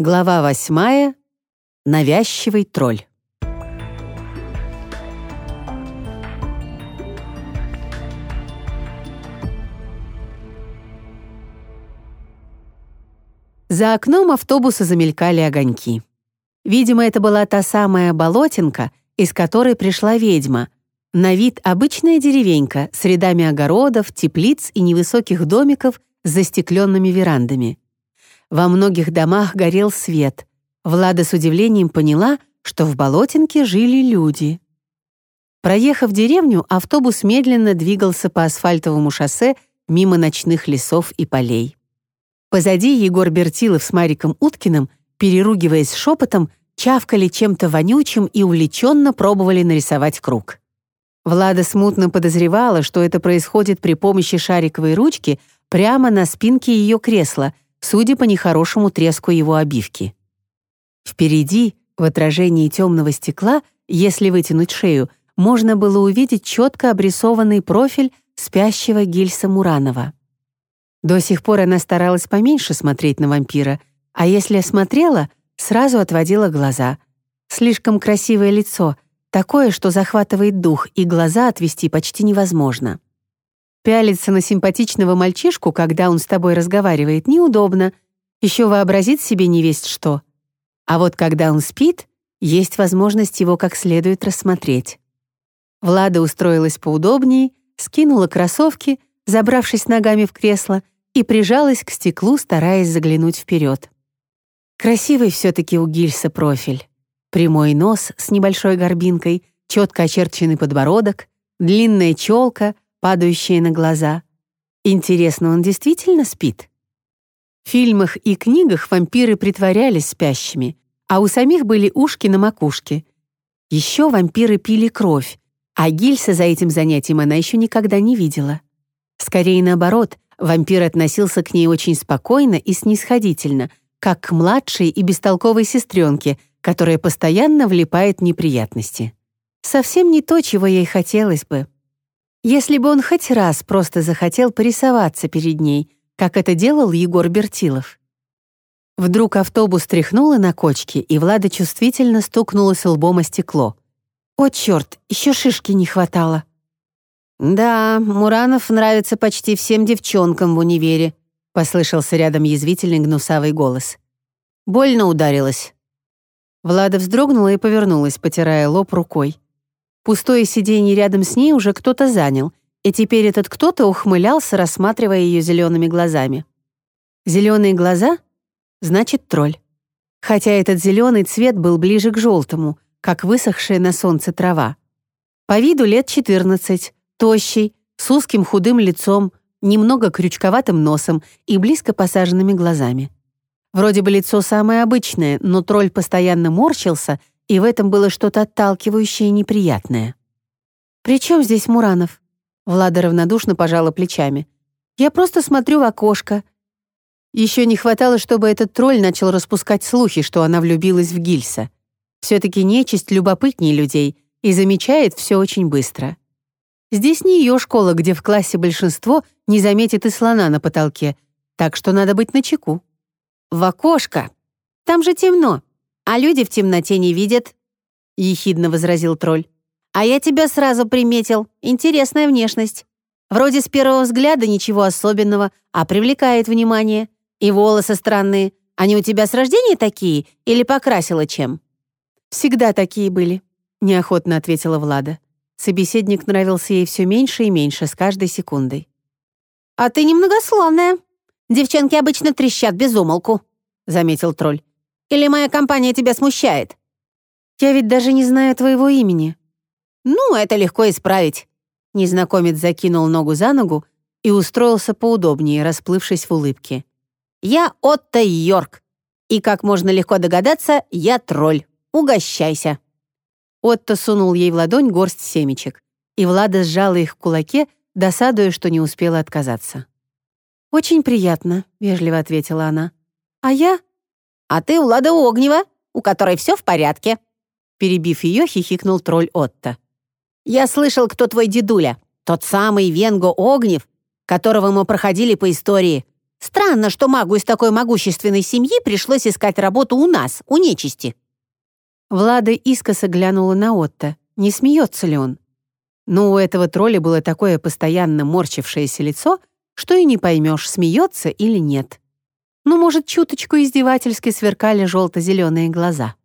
Глава восьмая. Навязчивый тролль. За окном автобуса замелькали огоньки. Видимо, это была та самая болотинка, из которой пришла ведьма. На вид обычная деревенька с рядами огородов, теплиц и невысоких домиков с застекленными верандами. Во многих домах горел свет. Влада с удивлением поняла, что в болотинке жили люди. Проехав деревню, автобус медленно двигался по асфальтовому шоссе мимо ночных лесов и полей. Позади Егор Бертилов с Мариком Уткиным, переругиваясь шепотом, чавкали чем-то вонючим и увлеченно пробовали нарисовать круг. Влада смутно подозревала, что это происходит при помощи шариковой ручки прямо на спинке ее кресла, судя по нехорошему треску его обивки. Впереди, в отражении темного стекла, если вытянуть шею, можно было увидеть четко обрисованный профиль спящего Гильса Муранова. До сих пор она старалась поменьше смотреть на вампира, а если смотрела, сразу отводила глаза. Слишком красивое лицо, такое, что захватывает дух, и глаза отвести почти невозможно. Пялиться на симпатичного мальчишку, когда он с тобой разговаривает, неудобно. Еще вообразит себе не весть что. А вот когда он спит, есть возможность его как следует рассмотреть. Влада устроилась поудобнее, скинула кроссовки, забравшись ногами в кресло, и прижалась к стеклу, стараясь заглянуть вперед. Красивый все-таки у Гильса профиль. Прямой нос с небольшой горбинкой, четко очерченный подбородок, длинная челка, падающая на глаза. Интересно, он действительно спит? В фильмах и книгах вампиры притворялись спящими, а у самих были ушки на макушке. Еще вампиры пили кровь, а Гильса за этим занятием она еще никогда не видела. Скорее наоборот, вампир относился к ней очень спокойно и снисходительно, как к младшей и бестолковой сестренке, которая постоянно влипает в неприятности. Совсем не то, чего ей хотелось бы. Если бы он хоть раз просто захотел порисоваться перед ней, как это делал Егор Бертилов. Вдруг автобус тряхнуло на кочке, и Влада чувствительно стукнулась лбом о стекло. «О, черт, еще шишки не хватало!» «Да, Муранов нравится почти всем девчонкам в универе», послышался рядом язвительный гнусавый голос. «Больно ударилась». Влада вздрогнула и повернулась, потирая лоб рукой. Пустое сиденье рядом с ней уже кто-то занял, и теперь этот кто-то ухмылялся, рассматривая ее зелеными глазами. Зеленые глаза? Значит, тролль. Хотя этот зеленый цвет был ближе к желтому, как высохшая на солнце трава. По виду лет 14, Тощий, с узким худым лицом, немного крючковатым носом и близко посаженными глазами. Вроде бы лицо самое обычное, но тролль постоянно морщился, и в этом было что-то отталкивающее и неприятное. «При чем здесь Муранов?» Влада равнодушно пожала плечами. «Я просто смотрю в окошко». Еще не хватало, чтобы этот тролль начал распускать слухи, что она влюбилась в Гильса. Все-таки нечисть любопытнее людей и замечает все очень быстро. Здесь не ее школа, где в классе большинство не заметит и слона на потолке, так что надо быть начеку. «В окошко! Там же темно, а люди в темноте не видят», — ехидно возразил тролль. «А я тебя сразу приметил. Интересная внешность. Вроде с первого взгляда ничего особенного, а привлекает внимание. И волосы странные. Они у тебя с рождения такие или покрасила чем?» «Всегда такие были», — неохотно ответила Влада. Собеседник нравился ей все меньше и меньше с каждой секундой. «А ты немногословная. Девчонки обычно трещат без умолку», — заметил тролль. «Или моя компания тебя смущает?» «Я ведь даже не знаю твоего имени». «Ну, это легко исправить». Незнакомец закинул ногу за ногу и устроился поудобнее, расплывшись в улыбке. «Я Отто Йорк, и, как можно легко догадаться, я тролль. Угощайся». Отто сунул ей в ладонь горсть семечек, и Влада сжала их в кулаке, досадуя, что не успела отказаться. «Очень приятно», — вежливо ответила она. «А я?» «А ты Влада Огнева, у которой все в порядке», Перебив ее, хихикнул тролль Отто. «Я слышал, кто твой дедуля. Тот самый Венго Огнев, которого мы проходили по истории. Странно, что магу из такой могущественной семьи пришлось искать работу у нас, у нечисти». Влада искоса глянула на Отто. Не смеется ли он? Но у этого тролля было такое постоянно морчившееся лицо, что и не поймешь, смеется или нет. Ну, может, чуточку издевательски сверкали желто-зеленые глаза.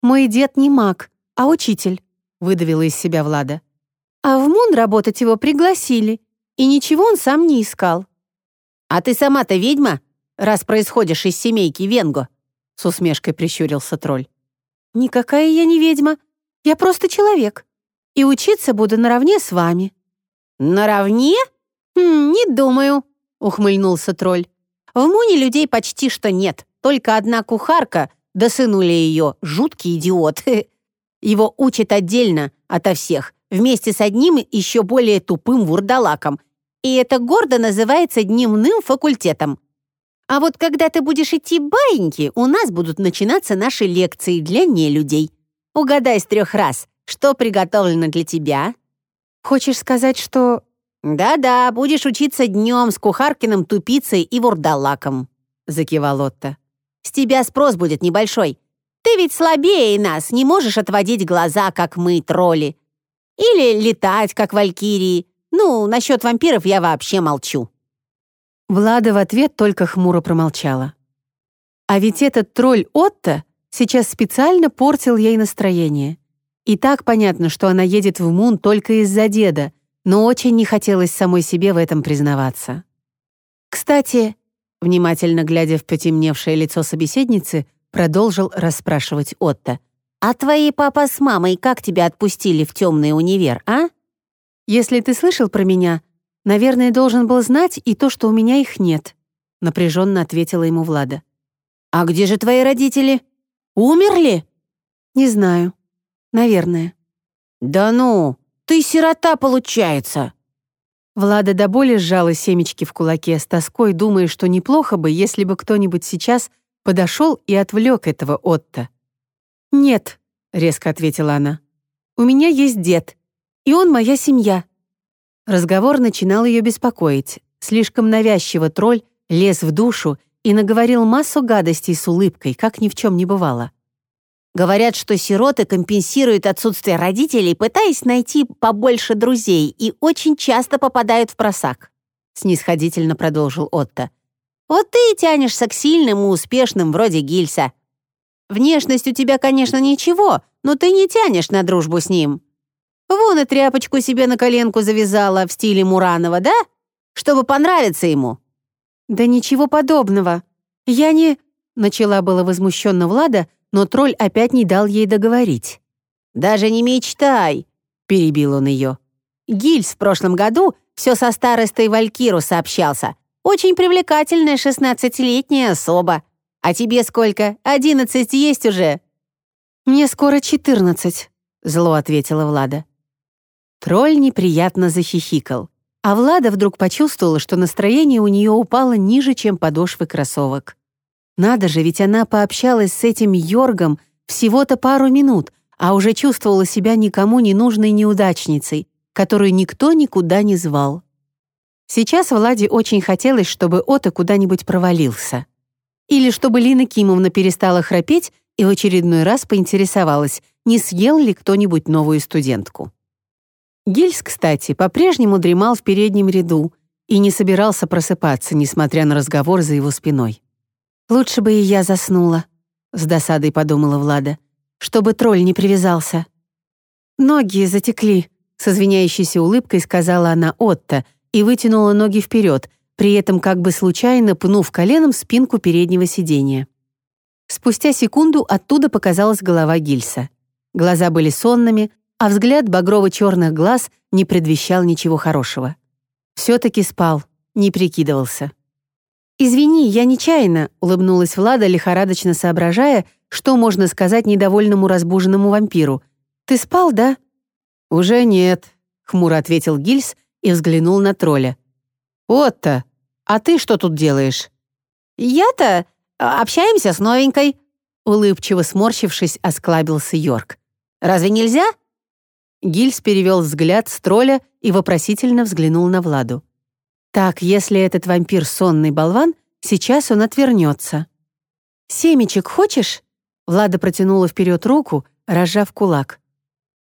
«Мой дед не маг, а учитель», — выдавила из себя Влада. «А в МУН работать его пригласили, и ничего он сам не искал». «А ты сама-то ведьма, раз происходишь из семейки Венго?» — с усмешкой прищурился тролль. «Никакая я не ведьма, я просто человек, и учиться буду наравне с вами». «Наравне? Хм, не думаю», — ухмыльнулся тролль. «В Муне людей почти что нет, только одна кухарка, да сынули ее, жуткий идиот. Его учат отдельно ото всех, вместе с одним еще более тупым вурдалаком, и это гордо называется дневным факультетом. А вот когда ты будешь идти баиньки, у нас будут начинаться наши лекции для нелюдей. Угадай с трех раз, что приготовлено для тебя. Хочешь сказать, что... «Да-да, будешь учиться днем с кухаркиным тупицей и вурдалаком», — закивал Отто. «С тебя спрос будет небольшой. Ты ведь слабее нас, не можешь отводить глаза, как мы, тролли. Или летать, как валькирии. Ну, насчет вампиров я вообще молчу». Влада в ответ только хмуро промолчала. А ведь этот тролль Отто сейчас специально портил ей настроение. И так понятно, что она едет в Мун только из-за деда, но очень не хотелось самой себе в этом признаваться. «Кстати», внимательно глядя в потемневшее лицо собеседницы, продолжил расспрашивать Отто. «А твои папа с мамой как тебя отпустили в темный универ, а?» «Если ты слышал про меня, наверное, должен был знать и то, что у меня их нет», напряженно ответила ему Влада. «А где же твои родители? Умерли?» «Не знаю. Наверное». «Да ну, ты сирота, получается!» Влада до боли сжала семечки в кулаке с тоской, думая, что неплохо бы, если бы кто-нибудь сейчас подошел и отвлек этого Отто. «Нет», — резко ответила она, — «у меня есть дед, и он моя семья». Разговор начинал ее беспокоить. Слишком навязчиво тролль лез в душу и наговорил массу гадостей с улыбкой, как ни в чем не бывало. Говорят, что сироты компенсируют отсутствие родителей, пытаясь найти побольше друзей, и очень часто попадают в просак», — снисходительно продолжил Отто. «Вот ты и тянешься к сильным и успешным, вроде Гильса. Внешность у тебя, конечно, ничего, но ты не тянешь на дружбу с ним. Вон и тряпочку себе на коленку завязала в стиле Муранова, да? Чтобы понравиться ему». «Да ничего подобного. Я не...» — начала было возмущенно Влада, но тролль опять не дал ей договорить. «Даже не мечтай!» — перебил он ее. «Гильс в прошлом году все со старостой Валькиру сообщался. Очень привлекательная шестнадцатилетняя особа. А тебе сколько? Одиннадцать есть уже?» «Мне скоро четырнадцать», — зло ответила Влада. Тролль неприятно захихикал, а Влада вдруг почувствовала, что настроение у нее упало ниже, чем подошвы кроссовок. Надо же, ведь она пообщалась с этим Йоргом всего-то пару минут, а уже чувствовала себя никому не нужной неудачницей, которую никто никуда не звал. Сейчас Владе очень хотелось, чтобы Ота куда-нибудь провалился. Или чтобы Лина Кимовна перестала храпеть и в очередной раз поинтересовалась, не съел ли кто-нибудь новую студентку. Гильс, кстати, по-прежнему дремал в переднем ряду и не собирался просыпаться, несмотря на разговор за его спиной. «Лучше бы и я заснула», — с досадой подумала Влада, «чтобы тролль не привязался». «Ноги затекли», — с извиняющейся улыбкой сказала она Отто и вытянула ноги вперед, при этом как бы случайно пнув коленом спинку переднего сиденья. Спустя секунду оттуда показалась голова Гильса. Глаза были сонными, а взгляд багрово-черных глаз не предвещал ничего хорошего. Все-таки спал, не прикидывался. «Извини, я нечаянно», — улыбнулась Влада, лихорадочно соображая, что можно сказать недовольному разбуженному вампиру. «Ты спал, да?» «Уже нет», — хмуро ответил Гильс и взглянул на тролля. «Отто, а ты что тут делаешь?» «Я-то а, общаемся с новенькой», — улыбчиво сморщившись, осклабился Йорк. «Разве нельзя?» Гильс перевел взгляд с тролля и вопросительно взглянул на Владу. Так, если этот вампир сонный болван, сейчас он отвернется. «Семечек хочешь?» Влада протянула вперед руку, разжав кулак.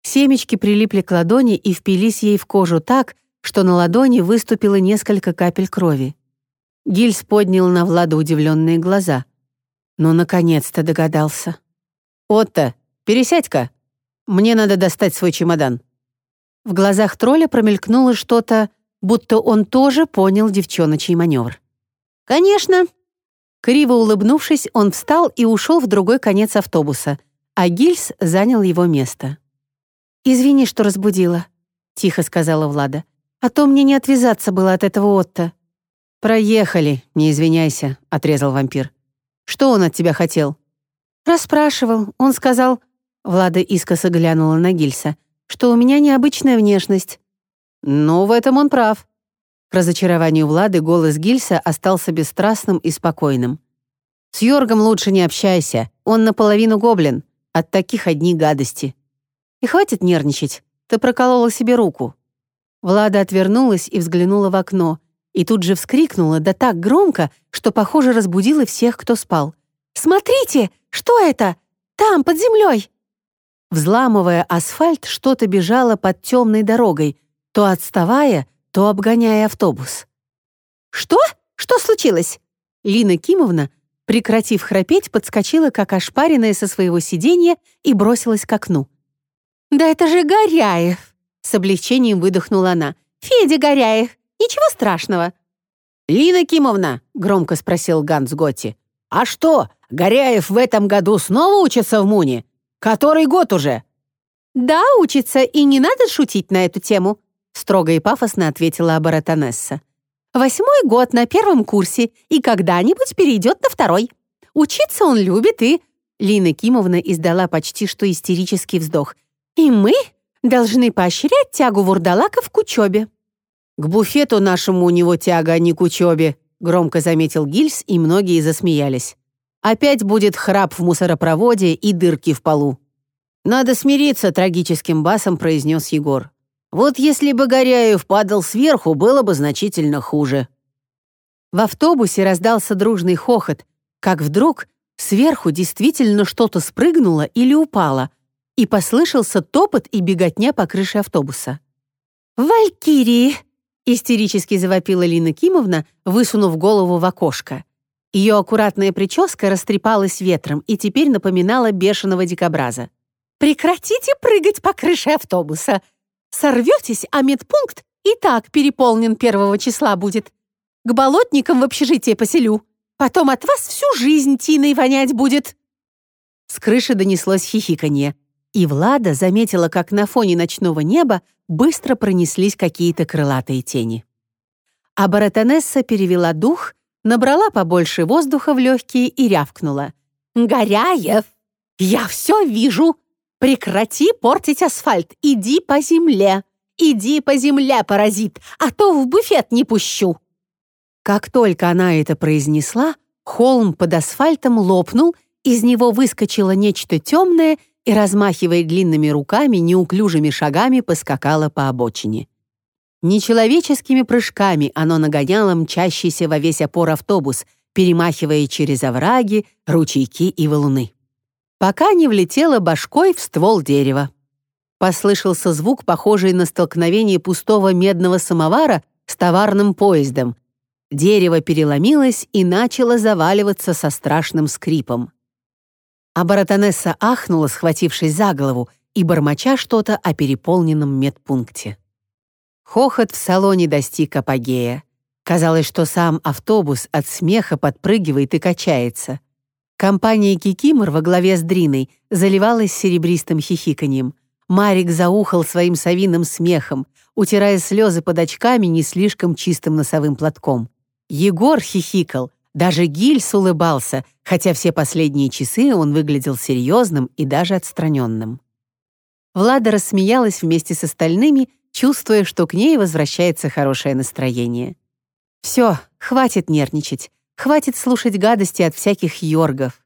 Семечки прилипли к ладони и впились ей в кожу так, что на ладони выступило несколько капель крови. Гильс поднял на Влада удивленные глаза. Ну, наконец-то догадался. «Отто, пересядь-ка. Мне надо достать свой чемодан». В глазах тролля промелькнуло что-то, будто он тоже понял девчоночий маневр. «Конечно». Криво улыбнувшись, он встал и ушел в другой конец автобуса, а Гильс занял его место. «Извини, что разбудила», — тихо сказала Влада. «А то мне не отвязаться было от этого Отто». «Проехали, не извиняйся», — отрезал вампир. «Что он от тебя хотел?» «Расспрашивал. Он сказал...» Влада искоса глянула на Гильса, что у меня необычная внешность. «Ну, в этом он прав». К разочарованию Влады голос Гильса остался бесстрастным и спокойным. «С Йоргом лучше не общайся. Он наполовину гоблин. От таких одни гадости. И хватит нервничать. Ты проколола себе руку». Влада отвернулась и взглянула в окно, и тут же вскрикнула, да так громко, что, похоже, разбудила всех, кто спал. «Смотрите! Что это? Там, под землей!» Взламывая асфальт, что-то бежало под темной дорогой, то отставая, то обгоняя автобус. «Что? Что случилось?» Лина Кимовна, прекратив храпеть, подскочила, как ошпаренная со своего сиденья, и бросилась к окну. «Да это же Горяев!» С облегчением выдохнула она. «Федя Горяев! Ничего страшного!» «Лина Кимовна!» — громко спросил Ганс Готти. «А что, Горяев в этом году снова учится в Муне? Который год уже?» «Да, учится, и не надо шутить на эту тему», — строго и пафосно ответила Абаратонесса. «Восьмой год на первом курсе и когда-нибудь перейдет на второй. Учиться он любит и...» Лина Кимовна издала почти что истерический вздох. «И мы должны поощрять тягу вурдалаков к учебе». «К буфету нашему у него тяга, а не к учебе», — громко заметил Гильс, и многие засмеялись. «Опять будет храп в мусоропроводе и дырки в полу». «Надо смириться», — трагическим басом произнес Егор. «Вот если бы Горяев падал сверху, было бы значительно хуже». В автобусе раздался дружный хохот, как вдруг сверху действительно что-то спрыгнуло или упало, и послышался топот и беготня по крыше автобуса. «Валькирии!» Истерически завопила Лина Кимовна, высунув голову в окошко. Ее аккуратная прическа растрепалась ветром и теперь напоминала бешеного дикобраза. «Прекратите прыгать по крыше автобуса! Сорветесь, а медпункт и так переполнен первого числа будет. К болотникам в общежитие поселю. Потом от вас всю жизнь тиной вонять будет!» С крыши донеслось хихиканье, и Влада заметила, как на фоне ночного неба быстро пронеслись какие-то крылатые тени. А баратонесса перевела дух, набрала побольше воздуха в легкие и рявкнула. «Горяев, я все вижу! Прекрати портить асфальт, иди по земле! Иди по земле, паразит, а то в буфет не пущу!» Как только она это произнесла, холм под асфальтом лопнул, из него выскочило нечто темное и, размахивая длинными руками, неуклюжими шагами поскакало по обочине. Нечеловеческими прыжками оно нагоняло мчащийся во весь опор автобус, перемахивая через овраги, ручейки и валуны. Пока не влетело башкой в ствол дерева. Послышался звук, похожий на столкновение пустого медного самовара с товарным поездом. Дерево переломилось и начало заваливаться со страшным скрипом. А баратонесса ахнула, схватившись за голову и бормоча что-то о переполненном медпункте. Хохот в салоне достиг апогея. Казалось, что сам автобус от смеха подпрыгивает и качается. Компания Кикимор во главе с Дриной заливалась серебристым хихиканьем. Марик заухал своим совиным смехом, утирая слезы под очками не слишком чистым носовым платком. Егор хихикал, даже Гильс улыбался, хотя все последние часы он выглядел серьезным и даже отстраненным. Влада рассмеялась вместе с остальными, чувствуя, что к ней возвращается хорошее настроение. «Все, хватит нервничать, хватит слушать гадости от всяких йоргов».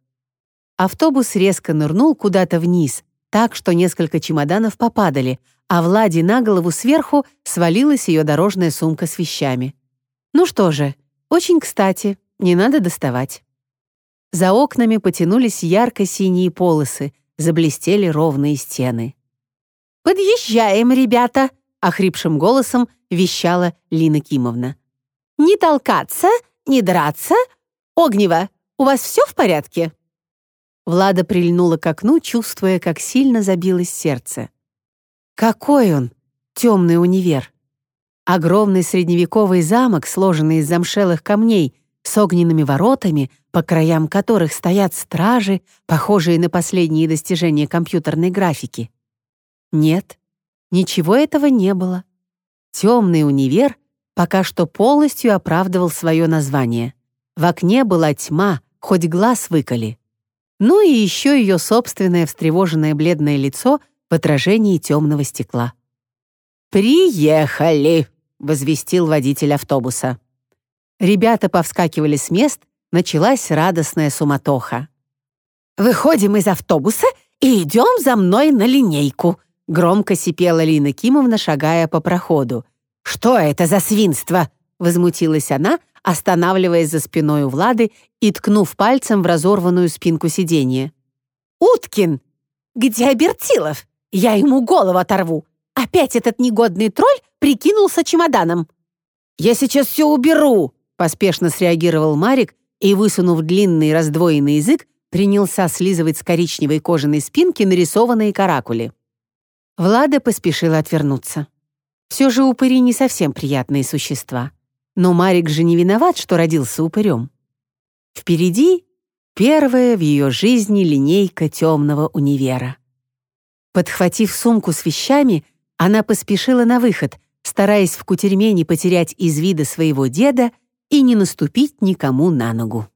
Автобус резко нырнул куда-то вниз, так что несколько чемоданов попадали, а Владе на голову сверху свалилась ее дорожная сумка с вещами. Ну что же, очень кстати, не надо доставать. За окнами потянулись ярко-синие полосы, заблестели ровные стены. «Подъезжаем, ребята!» — охрипшим голосом вещала Лина Кимовна. «Не толкаться, не драться. Огнева, у вас все в порядке?» Влада прильнула к окну, чувствуя, как сильно забилось сердце. Какой он, темный универ! Огромный средневековый замок, сложенный из замшелых камней, с огненными воротами, по краям которых стоят стражи, похожие на последние достижения компьютерной графики. Нет, ничего этого не было. Темный универ пока что полностью оправдывал свое название. В окне была тьма, хоть глаз выколи. Ну и еще ее собственное встревоженное бледное лицо в отражении темного стекла. «Приехали!» — возвестил водитель автобуса. Ребята повскакивали с мест, началась радостная суматоха. «Выходим из автобуса и идем за мной на линейку», — громко сипела Лина Кимовна, шагая по проходу. «Что это за свинство?» — возмутилась она, останавливаясь за спиной у Влады и ткнув пальцем в разорванную спинку сиденья. «Уткин! Где Абертилов? Я ему голову оторву! Опять этот негодный тролль прикинулся чемоданом!» «Я сейчас все уберу!» — поспешно среагировал Марик и, высунув длинный раздвоенный язык, принялся слизывать с коричневой кожаной спинки нарисованные каракули. Влада поспешила отвернуться. Все же упыри не совсем приятные существа. Но Марик же не виноват, что родился упырем. Впереди первая в ее жизни линейка темного универа. Подхватив сумку с вещами, она поспешила на выход, стараясь в кутерьме не потерять из вида своего деда и не наступить никому на ногу.